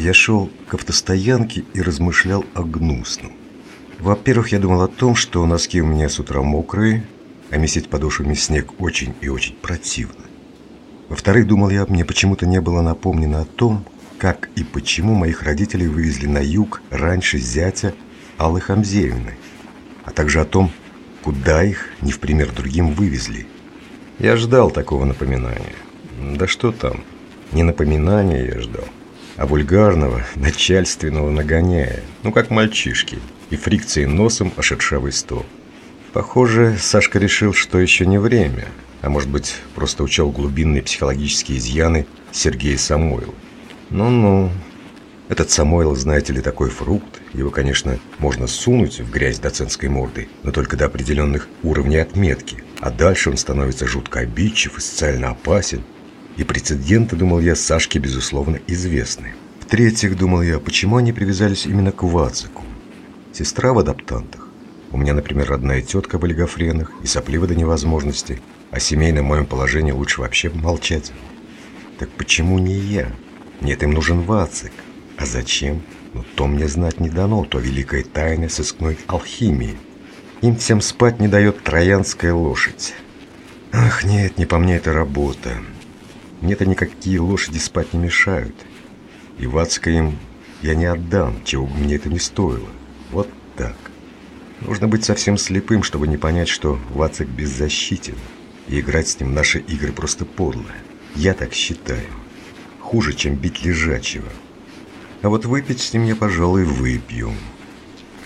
я шел к автостоянке и размышлял о гнусном. Во-первых, я думал о том, что носки у меня с утра мокрые, а месить подошвами снег очень и очень противно. Во-вторых, думал я, мне почему-то не было напомнено о том, как и почему моих родителей вывезли на юг раньше зятя Аллы Хамзеевны, а также о том, куда их, не в пример другим, вывезли. Я ждал такого напоминания. Да что там, не напоминания я ждал, а вульгарного, начальственного нагоняя, ну как мальчишки, и фрикции носом о шершавый стол. Похоже, Сашка решил, что еще не время, а может быть, просто учел глубинные психологические изъяны Сергея Самойлова. Ну-ну, этот Самойл, знаете ли, такой фрукт. Его, конечно, можно сунуть в грязь доцентской мордой, но только до определенных уровней отметки. А дальше он становится жутко обидчив и социально опасен. И прецеденты, думал я, Сашке, безусловно, известны. В-третьих, думал я, почему они привязались именно к Вацаку? Сестра в адаптантах. У меня, например, родная тетка в олигофренах и соплива до невозможности. О семейном моем положении лучше вообще молчать. Так почему не я? Нет, им нужен Вацик. А зачем? Ну, то мне знать не дано, то великая тайна сыскной алхимии. Им всем спать не дает троянская лошадь. Ах, нет, не по мне эта работа. Мне-то никакие лошади спать не мешают. И Вацка им я не отдам, чего бы мне это не стоило. Вот так. Нужно быть совсем слепым, чтобы не понять, что Вацик беззащитен. И играть с ним наши игры просто подло. Я так считаю хуже, чем бить лежачего. А вот выпить с ним я, пожалуй, выпью.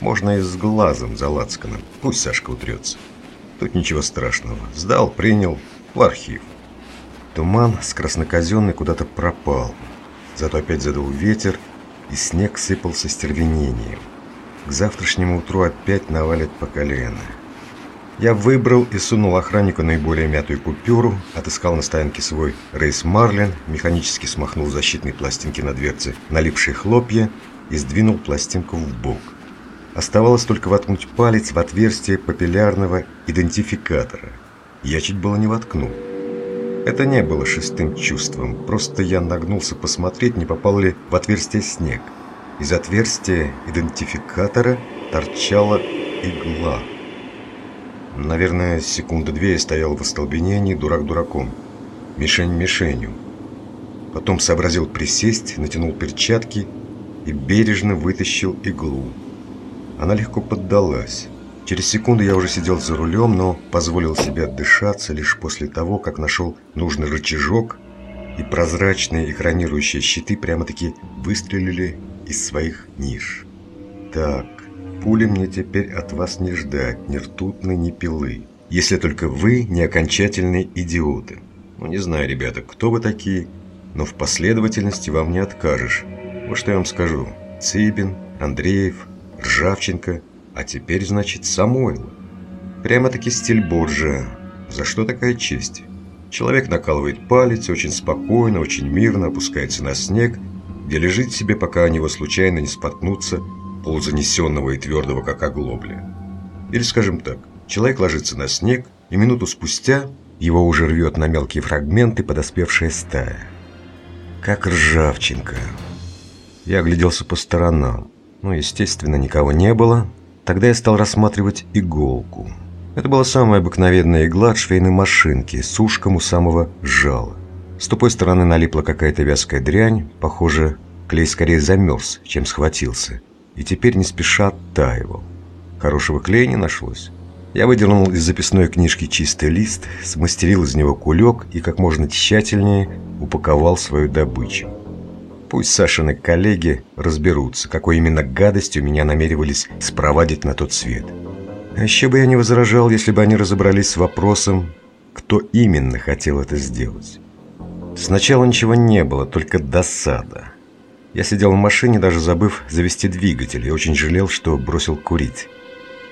Можно и с глазом за лацканом. Пусть Сашка утрется. Тут ничего страшного. Сдал, принял, в архив. Туман с красноказенной куда-то пропал. Зато опять задул ветер, и снег сыпался стервенением. К завтрашнему утру опять навалит по колено. Я выбрал и сунул охраннику наиболее мятую купюру, отыскал на стоянке свой рейс Марлин, механически смахнул защитные пластинки на дверце, налипшие хлопья и сдвинул пластинку в бок. Оставалось только воткнуть палец в отверстие папиллярного идентификатора. Я чуть было не воткнул. Это не было шестым чувством, просто я нагнулся посмотреть, не попал ли в отверстие снег. Из отверстия идентификатора торчала игла. Наверное, секунды две я стоял в остолбенении, дурак дураком. Мишень мишенью. Потом сообразил присесть, натянул перчатки и бережно вытащил иглу. Она легко поддалась. Через секунду я уже сидел за рулем, но позволил себе отдышаться лишь после того, как нашел нужный рычажок, и прозрачные экранирующие щиты прямо-таки выстрелили из своих ниш. Так, Пули мне теперь от вас не ждать, ни ртутной, ни пилы. Если только вы не окончательные идиоты. Ну, не знаю, ребята, кто вы такие, но в последовательности вам не откажешь. Вот что я вам скажу. Цыбин, Андреев, Ржавченко, а теперь, значит, Самойлов. Прямо-таки стиль Борджа. За что такая честь? Человек накалывает палец, очень спокойно, очень мирно опускается на снег, где лежит себе, пока о него случайно не споткнутся полузанесенного и твердого, как оглобля. Или, скажем так, человек ложится на снег, и минуту спустя его уже рвет на мелкие фрагменты подоспевшая стая. Как ржавчинка. Я огляделся по сторонам. Ну, естественно, никого не было. Тогда я стал рассматривать иголку. Это была самая обыкновенная игла от швейной машинки с ушком у самого жала. С тупой стороны налипла какая-то вязкая дрянь. Похоже, клей скорее замерз, чем схватился и теперь не спеша оттаивал. Хорошего клея не нашлось. Я выдернул из записной книжки чистый лист, смастерил из него кулек и как можно тщательнее упаковал свою добычу. Пусть Сашины коллеги разберутся, какой именно гадостью меня намеревались спровадить на тот свет. А еще бы я не возражал, если бы они разобрались с вопросом, кто именно хотел это сделать. Сначала ничего не было, только досада. Я сидел в машине, даже забыв завести двигатель, и очень жалел, что бросил курить.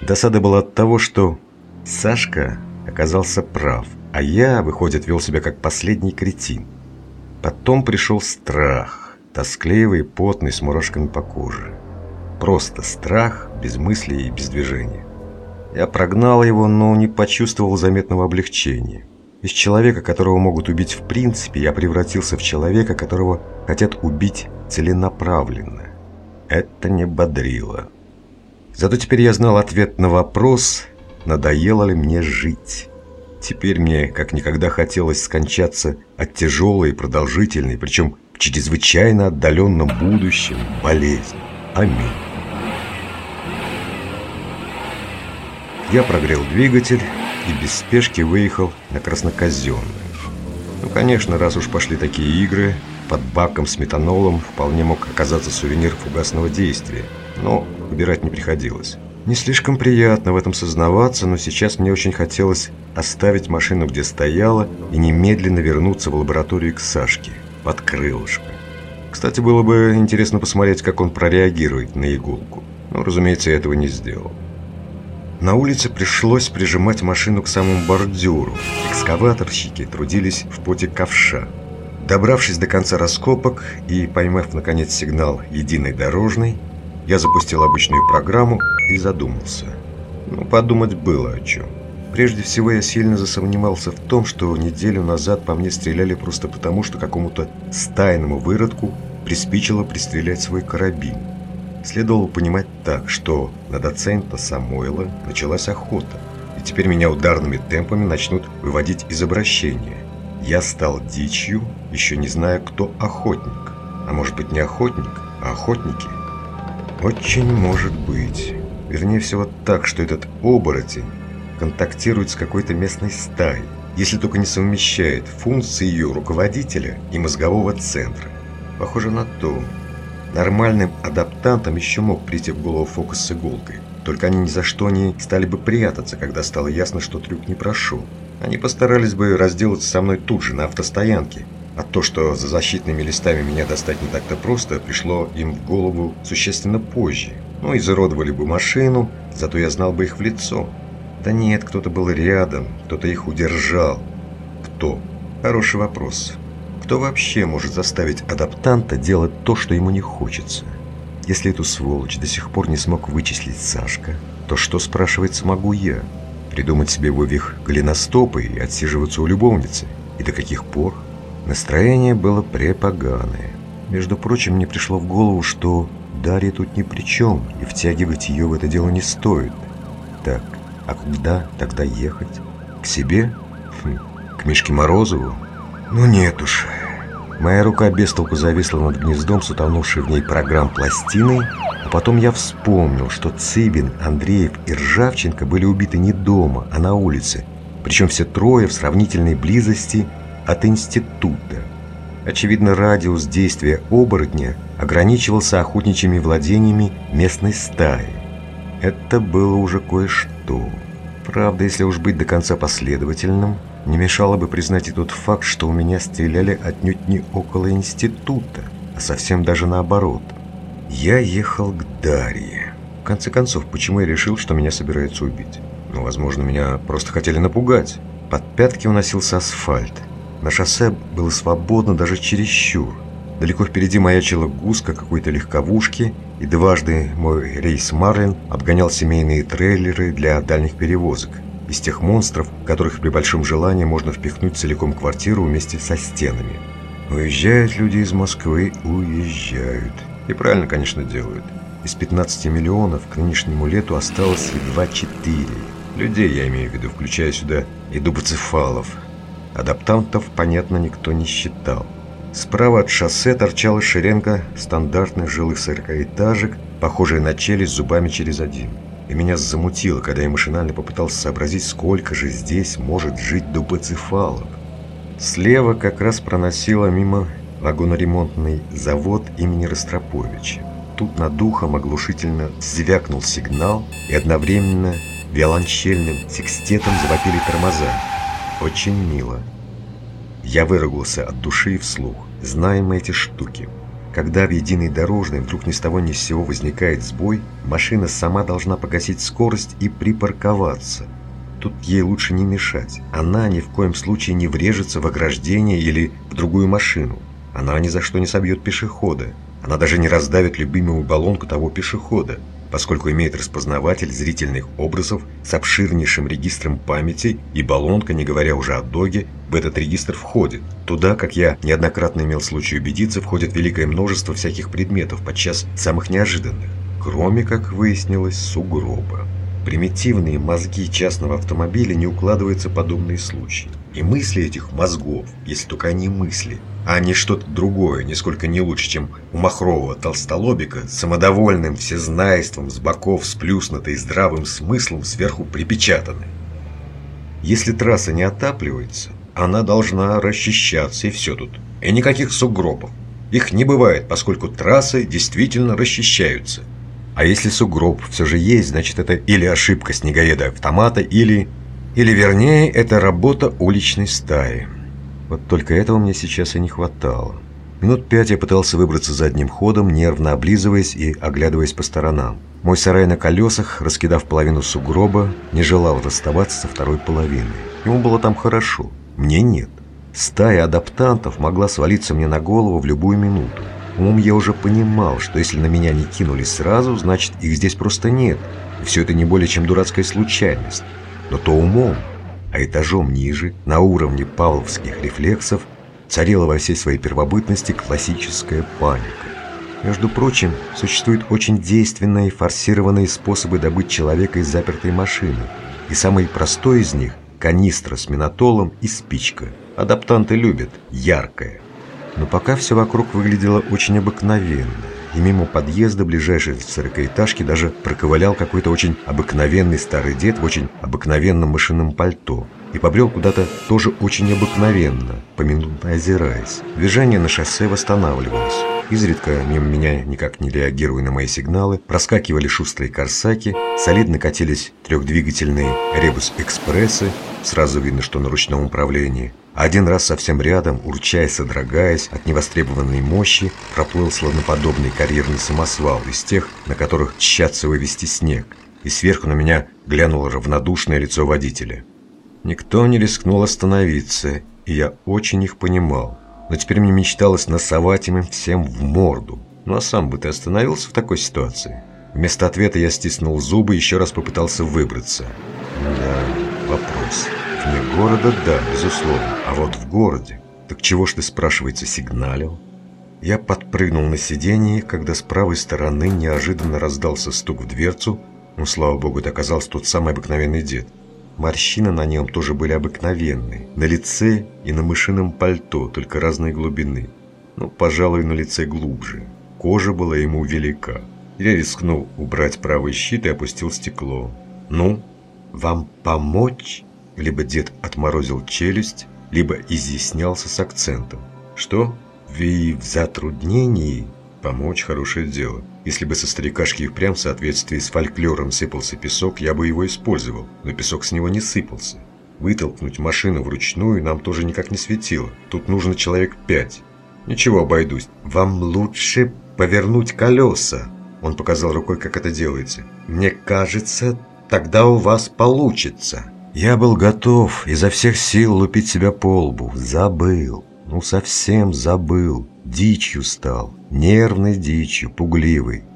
Досада была от того, что Сашка оказался прав, а я, выходит, вел себя как последний кретин. Потом пришел страх, тоскливый, потный, с мурашками по коже. Просто страх, без мыслей и без движения. Я прогнал его, но не почувствовал заметного облегчения. Из человека, которого могут убить в принципе, я превратился в человека, которого хотят убить целенаправленно. Это не бодрило. Зато теперь я знал ответ на вопрос, надоело ли мне жить. Теперь мне как никогда хотелось скончаться от тяжелой и продолжительной, причем в чрезвычайно отдаленном будущем, болезни. Аминь. Я прогрел двигатель и без спешки выехал на Красноказенную. Ну, конечно, раз уж пошли такие игры, под баком с метанолом вполне мог оказаться сувенир фугасного действия, но выбирать не приходилось. Не слишком приятно в этом сознаваться, но сейчас мне очень хотелось оставить машину, где стояла, и немедленно вернуться в лабораторию к Сашке, под крылышко. Кстати, было бы интересно посмотреть, как он прореагирует на иголку. Но, разумеется, я этого не сделал. На улице пришлось прижимать машину к самому бордюру. Экскаваторщики трудились в поте ковша. Добравшись до конца раскопок и поймав, наконец, сигнал единой дорожной, я запустил обычную программу и задумался. Ну, подумать было о чем. Прежде всего, я сильно засомневался в том, что неделю назад по мне стреляли просто потому, что какому-то стайному выродку приспичило пристрелять свой карабин. Следовало понимать так, что на доцента Самойла началась охота, и теперь меня ударными темпами начнут выводить из обращения. Я стал дичью, еще не зная, кто охотник. А может быть не охотник, а охотники? Очень может быть. Вернее всего так, что этот оборотень контактирует с какой-то местной стаей, если только не совмещает функции ее руководителя и мозгового центра. Похоже на то. Нормальным адаптантам еще мог прийти в голову фокус с иголкой. Только они ни за что не стали бы прятаться, когда стало ясно, что трюк не прошел. Они постарались бы разделаться со мной тут же, на автостоянке. А то, что за защитными листами меня достать не так-то просто, пришло им в голову существенно позже. Ну, изуродовали бы машину, зато я знал бы их в лицо. Да нет, кто-то был рядом, кто-то их удержал. Кто? Хороший вопрос. Кто вообще может заставить адаптанта делать то, что ему не хочется? Если эту сволочь до сих пор не смог вычислить Сашка, то что, спрашивается, могу я? Придумать себе вывих голеностопы и отсиживаться у любовницы? И до каких пор? Настроение было препоганое. Между прочим, мне пришло в голову, что Дарья тут ни при чем, и втягивать ее в это дело не стоит. Так, а куда тогда ехать? К себе? Хм, к Мишке Морозову? Ну нет уж. Моя рука без толку зависла над гнездом с утонувшей в ней программ пластиной, а потом я вспомнил, что Цыбин, Андреев и Ржавченко были убиты не дома, а на улице, причем все трое в сравнительной близости от института. Очевидно, радиус действия оборотня ограничивался охотничьими владениями местной стаи. Это было уже кое-что. Правда, если уж быть до конца последовательным, не мешало бы признать и тот факт, что у меня стреляли отнюдь не около института, а совсем даже наоборот. Я ехал к Дарье. В конце концов, почему я решил, что меня собираются убить? Ну, возможно, меня просто хотели напугать. Под пятки уносился асфальт. На шоссе было свободно даже чересчур. Далеко впереди маячила гуска какой-то легковушки, и дважды мой рейс Марлин обгонял семейные трейлеры для дальних перевозок. Из тех монстров, которых при большом желании можно впихнуть целиком квартиру вместе со стенами. Уезжают люди из Москвы, уезжают. И правильно, конечно, делают. Из 15 миллионов к нынешнему лету осталось едва 4. Людей, я имею в виду, включая сюда и дубоцефалов. Адаптантов, понятно, никто не считал. Справа от шоссе торчала шеренга стандартных жилых сорокаэтажек, похожая на челюсть зубами через один. И меня замутило, когда я машинально попытался сообразить, сколько же здесь может жить дубоцефалов. Слева как раз проносила мимо вагоноремонтный завод имени Ростроповича. Тут над духом оглушительно звякнул сигнал, и одновременно виолончельным секстетом завопили тормоза. Очень мило. Я выругался от души и вслух. Знаем мы эти штуки. Когда в единой дорожной вдруг ни с того ни с сего возникает сбой, машина сама должна погасить скорость и припарковаться. Тут ей лучше не мешать. Она ни в коем случае не врежется в ограждение или в другую машину. Она ни за что не собьет пешехода. Она даже не раздавит любимую баллонку того пешехода. Поскольку имеет распознаватель зрительных образов с обширнейшим регистром памяти, и баллонка, не говоря уже о доге, в этот регистр входит. Туда, как я неоднократно имел случай убедиться, входит великое множество всяких предметов, подчас самых неожиданных, кроме, как выяснилось, сугроба. Примитивные мозги частного автомобиля не укладываются подобные случаи. И мысли этих мозгов, если только они мысли, а не что-то другое, нисколько не лучше, чем у махрового толстолобика, самодовольным всезнайством, с боков сплюснутой здравым смыслом сверху припечатаны. Если трасса не отапливается, она должна расчищаться, и все тут. И никаких сугробов. Их не бывает, поскольку трассы действительно расчищаются. А если сугроб все же есть, значит это или ошибка снеговеда-автомата, или или вернее, это работа уличной стаи. Вот только этого мне сейчас и не хватало. Минут пять я пытался выбраться задним ходом, нервно облизываясь и оглядываясь по сторонам. Мой сарай на колесах, раскидав половину сугроба, не желал расставаться со второй половиной. Ему было там хорошо, мне нет. Стая адаптантов могла свалиться мне на голову в любую минуту. Умом я уже понимал, что если на меня не кинулись сразу, значит их здесь просто нет. И все это не более чем дурацкая случайность но то умом, а этажом ниже, на уровне павловских рефлексов, царила во всей своей первобытности классическая паника. Между прочим, существуют очень действенные форсированные способы добыть человека из запертой машины, и самый простой из них – канистра с минотолом и спичка. Адаптанты любят яркое. Но пока все вокруг выглядело очень обыкновенно и мимо подъезда ближайшей сорокаэтажки даже проковылял какой-то очень обыкновенный старый дед в очень обыкновенном машинном пальто и побрел куда-то тоже очень обыкновенно, поминутно озираясь. Движение на шоссе восстанавливалось. Изредка мимо меня, никак не реагируя на мои сигналы, проскакивали шустрые корсаки, солидно катились трехдвигательные ребус-экспрессы, сразу видно, что на ручном управлении. Один раз совсем рядом, урчая содрогаясь от невостребованной мощи, проплыл слоноподобный карьерный самосвал из тех, на которых тщатся вывести снег, и сверху на меня глянуло равнодушное лицо водителя. Никто не рискнул остановиться, и я очень их понимал. Но теперь мне мечталось насовать им всем в морду. Ну а сам бы ты остановился в такой ситуации? Вместо ответа я стиснул зубы и еще раз попытался выбраться. Да, вопрос. Вне города, да, безусловно. А вот в городе. Так чего ж ты, спрашивается, сигналил? Я подпрыгнул на сиденье, когда с правой стороны неожиданно раздался стук в дверцу. Ну, слава богу, это оказался тот самый обыкновенный дед. Морщины на нем тоже были обыкновенные. На лице и на мышином пальто, только разной глубины. Ну, пожалуй, на лице глубже. Кожа была ему велика. Я рискнул убрать правый щит и опустил стекло. «Ну, вам помочь?» Либо дед отморозил челюсть, либо изъяснялся с акцентом. «Что? Вы в затруднении?» Помочь – хорошее дело. Если бы со старикашки и впрямь в соответствии с фольклором сыпался песок, я бы его использовал, но песок с него не сыпался. Вытолкнуть машину вручную нам тоже никак не светило. Тут нужно человек пять. Ничего, обойдусь. Вам лучше повернуть колеса. Он показал рукой, как это делается. Мне кажется, тогда у вас получится. Я был готов изо всех сил лупить себя по лбу. Забыл. Ну, совсем забыл. Дичью стал. Нервной дичью, пугливой.